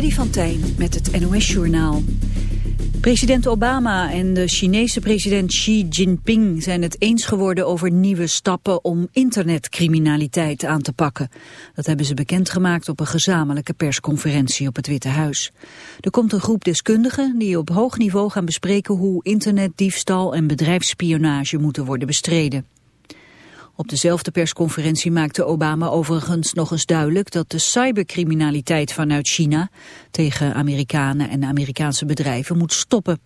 Freddy van Tijn met het NOS-journaal. President Obama en de Chinese president Xi Jinping zijn het eens geworden over nieuwe stappen om internetcriminaliteit aan te pakken. Dat hebben ze bekendgemaakt op een gezamenlijke persconferentie op het Witte Huis. Er komt een groep deskundigen die op hoog niveau gaan bespreken hoe internetdiefstal en bedrijfsspionage moeten worden bestreden. Op dezelfde persconferentie maakte Obama overigens nog eens duidelijk dat de cybercriminaliteit vanuit China tegen Amerikanen en Amerikaanse bedrijven moet stoppen.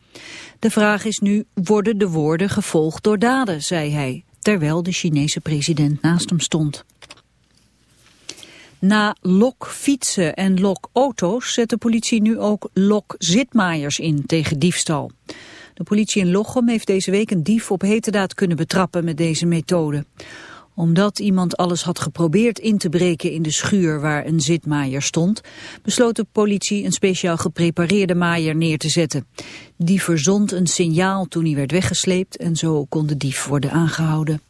De vraag is nu, worden de woorden gevolgd door daden, zei hij, terwijl de Chinese president naast hem stond. Na lokfietsen en lokauto's zet de politie nu ook lokzitmaaiers in tegen diefstal. De politie in Lochem heeft deze week een dief op heterdaad kunnen betrappen met deze methode. Omdat iemand alles had geprobeerd in te breken in de schuur waar een zitmaaier stond, besloot de politie een speciaal geprepareerde maaier neer te zetten. Die verzond een signaal toen hij werd weggesleept en zo kon de dief worden aangehouden.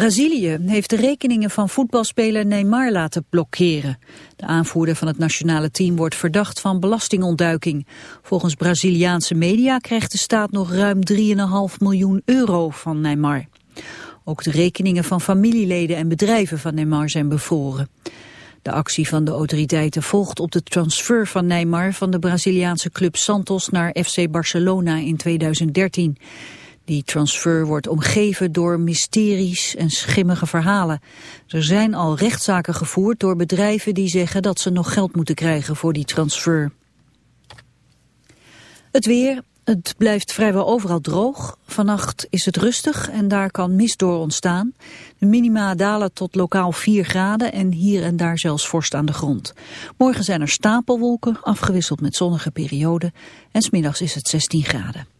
Brazilië heeft de rekeningen van voetbalspeler Neymar laten blokkeren. De aanvoerder van het nationale team wordt verdacht van belastingontduiking. Volgens Braziliaanse media krijgt de staat nog ruim 3,5 miljoen euro van Neymar. Ook de rekeningen van familieleden en bedrijven van Neymar zijn bevroren. De actie van de autoriteiten volgt op de transfer van Neymar van de Braziliaanse club Santos naar FC Barcelona in 2013. Die transfer wordt omgeven door mysteries en schimmige verhalen. Er zijn al rechtszaken gevoerd door bedrijven die zeggen dat ze nog geld moeten krijgen voor die transfer. Het weer, het blijft vrijwel overal droog. Vannacht is het rustig en daar kan mist door ontstaan. De minima dalen tot lokaal 4 graden en hier en daar zelfs vorst aan de grond. Morgen zijn er stapelwolken, afgewisseld met zonnige perioden. En smiddags is het 16 graden.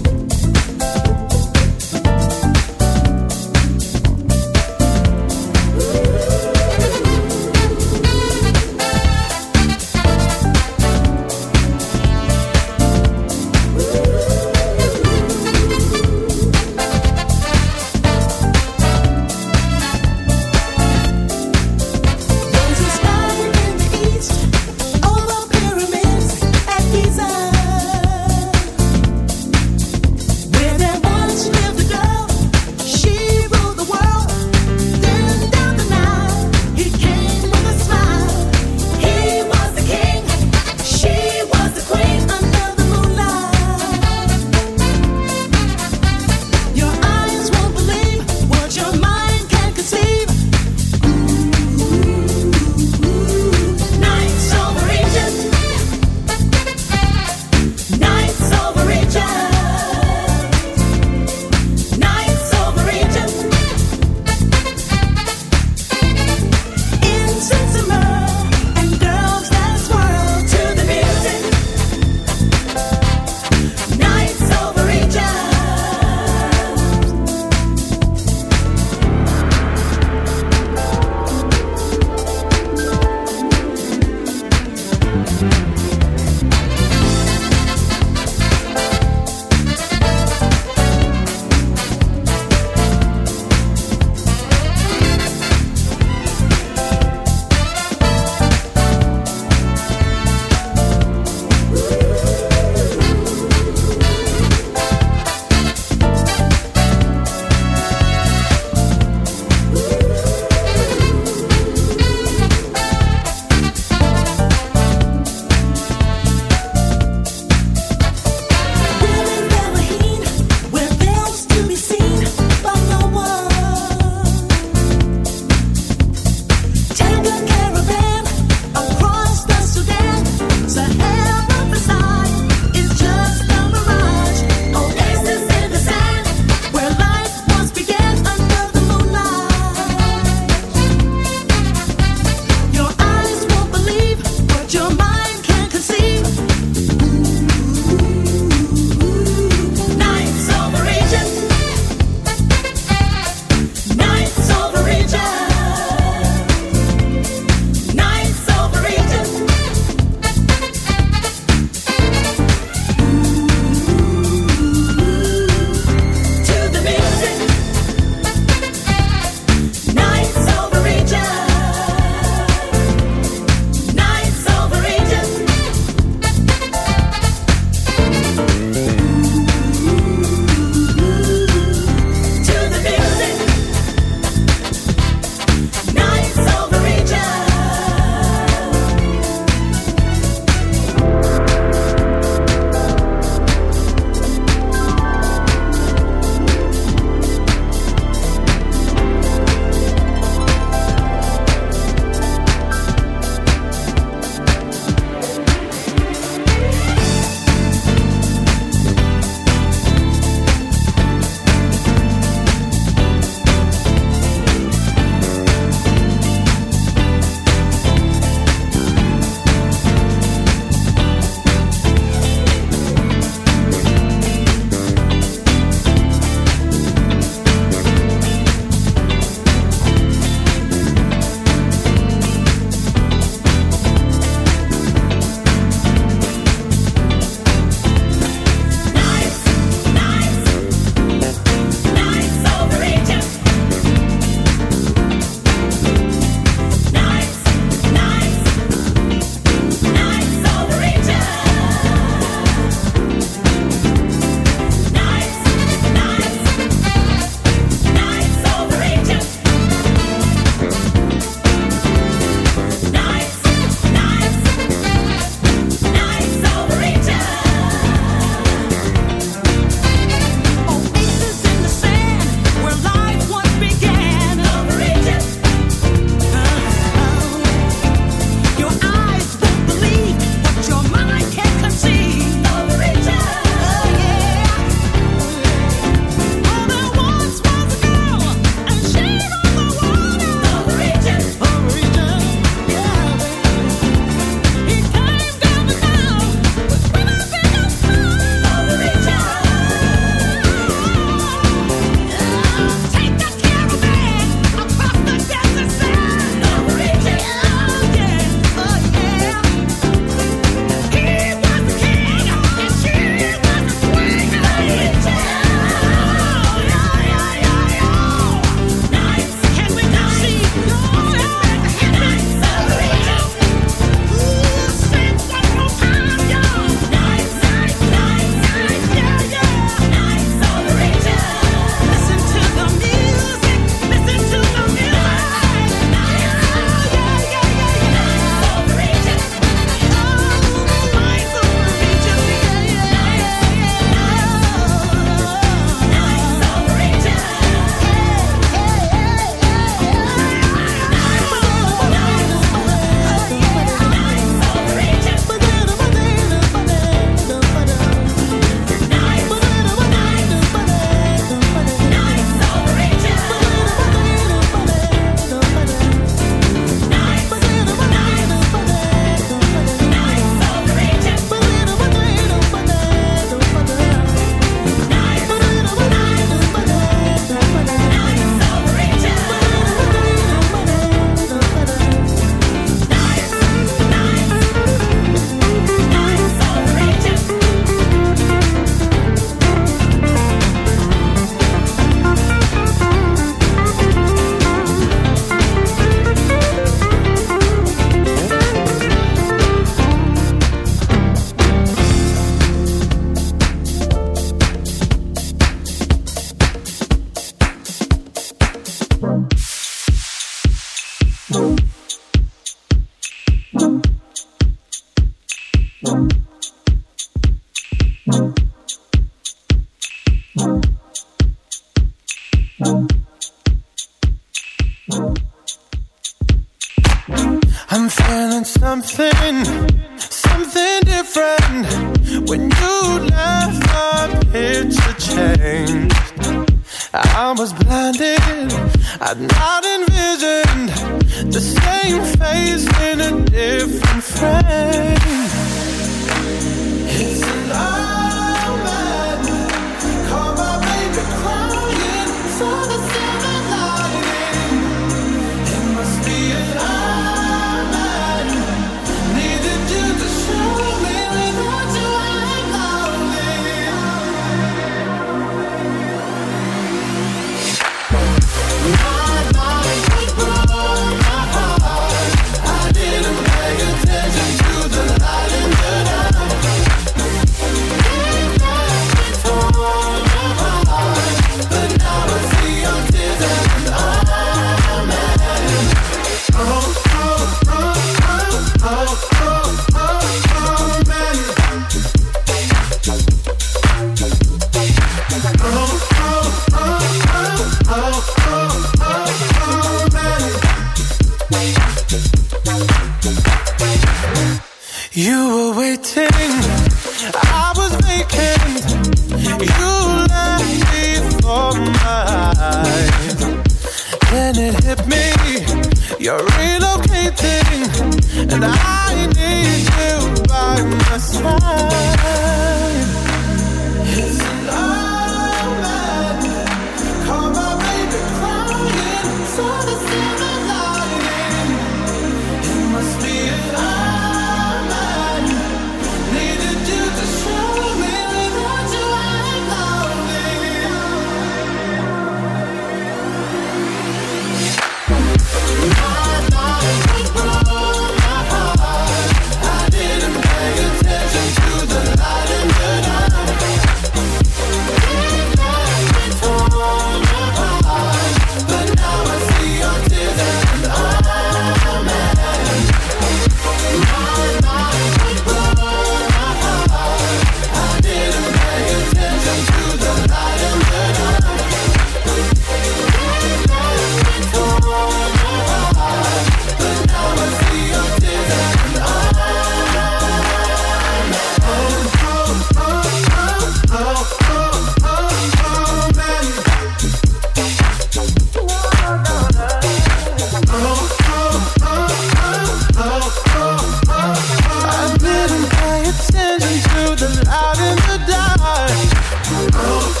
Sky fall and it crumbles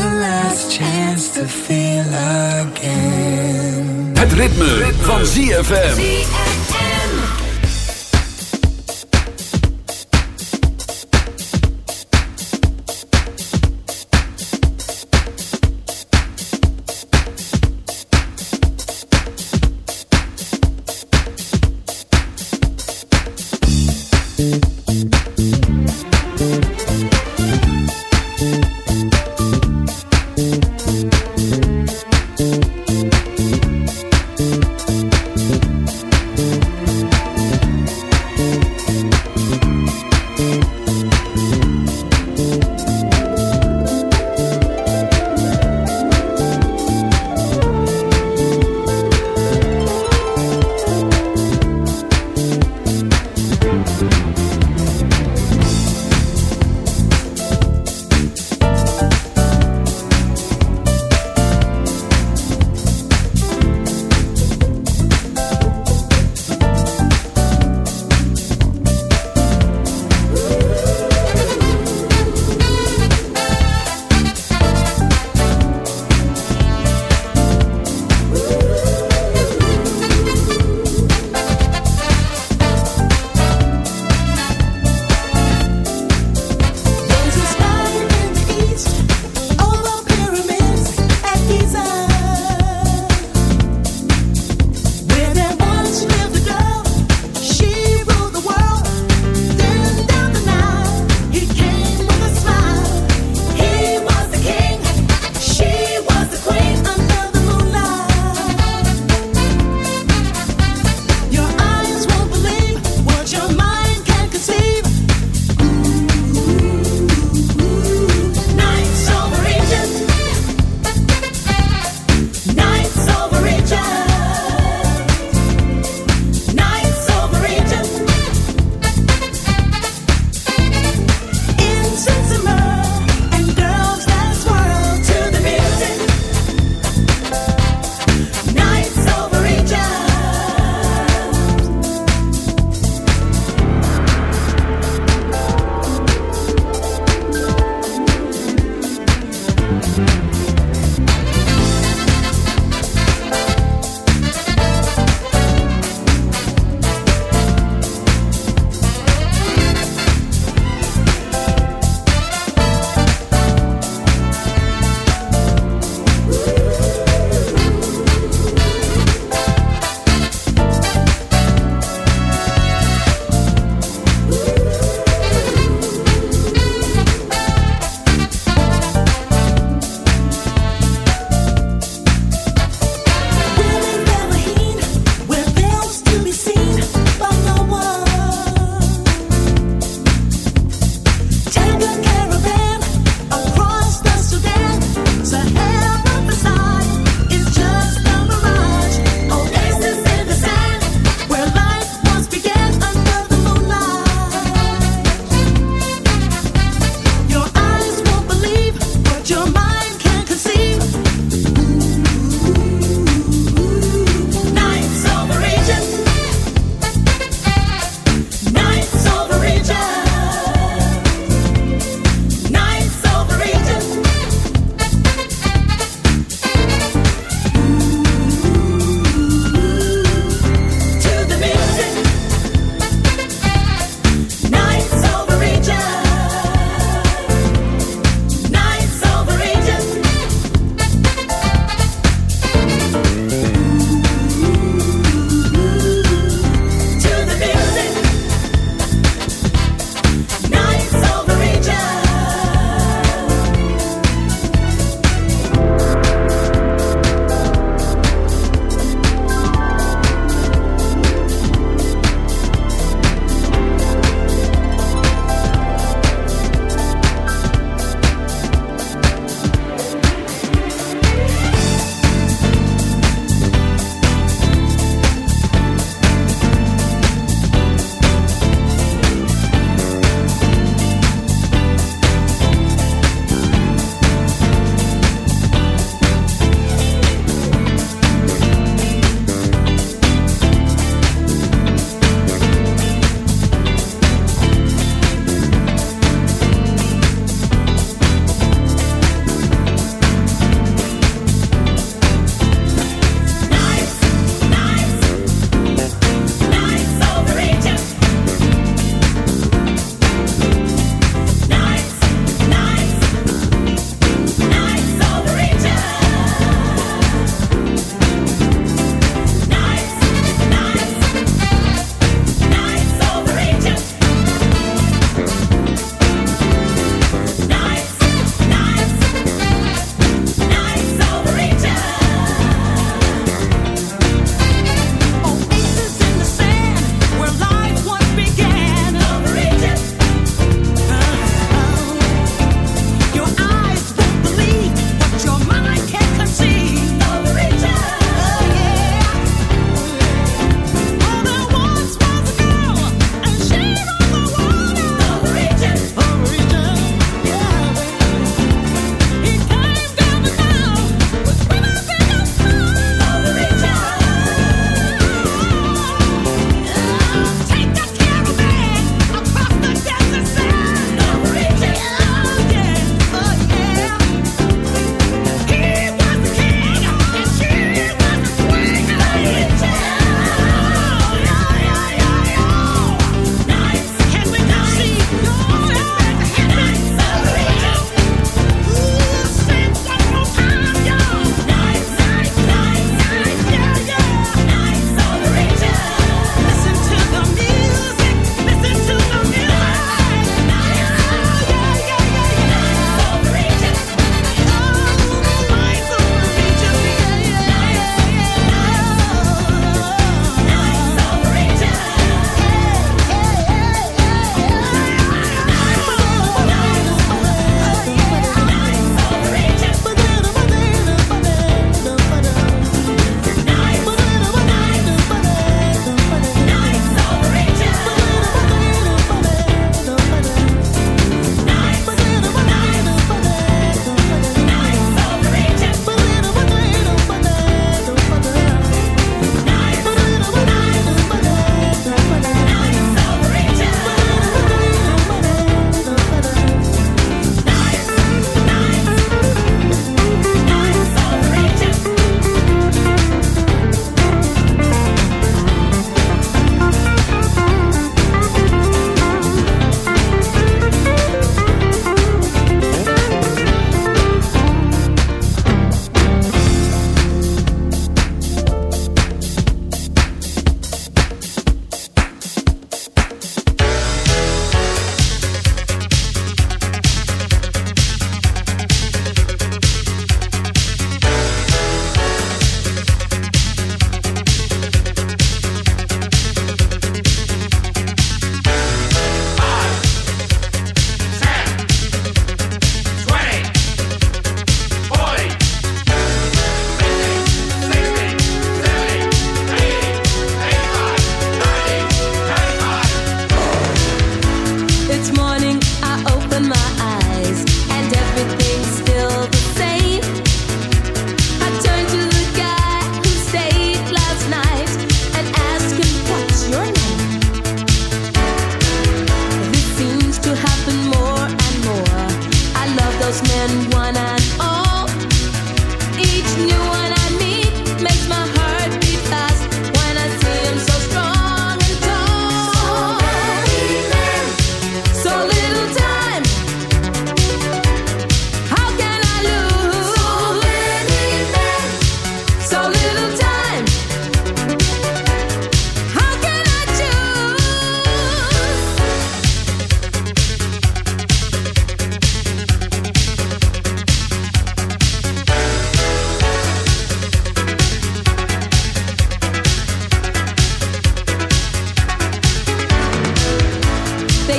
last chance to feel again. Het ritme, ritme. van ZFM.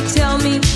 tell me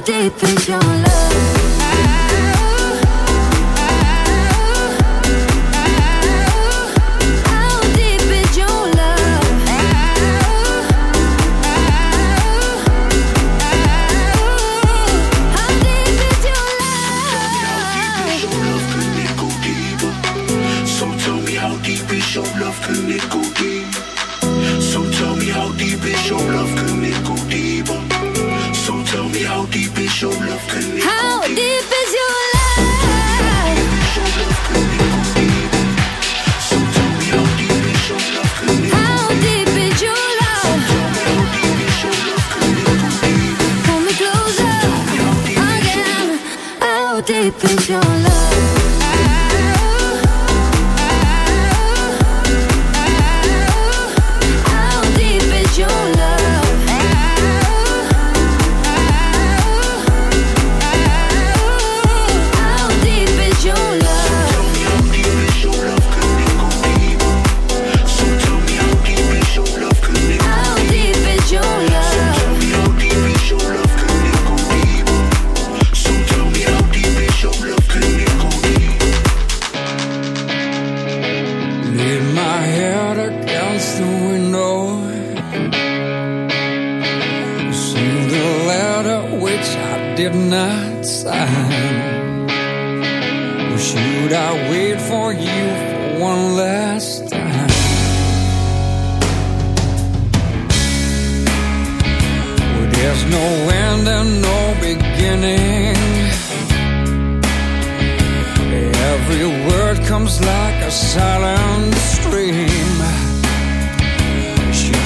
deep is your love.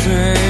strange